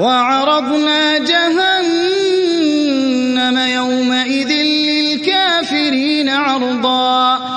وعرضنا جهنم يومئذ للكافرين عرضا.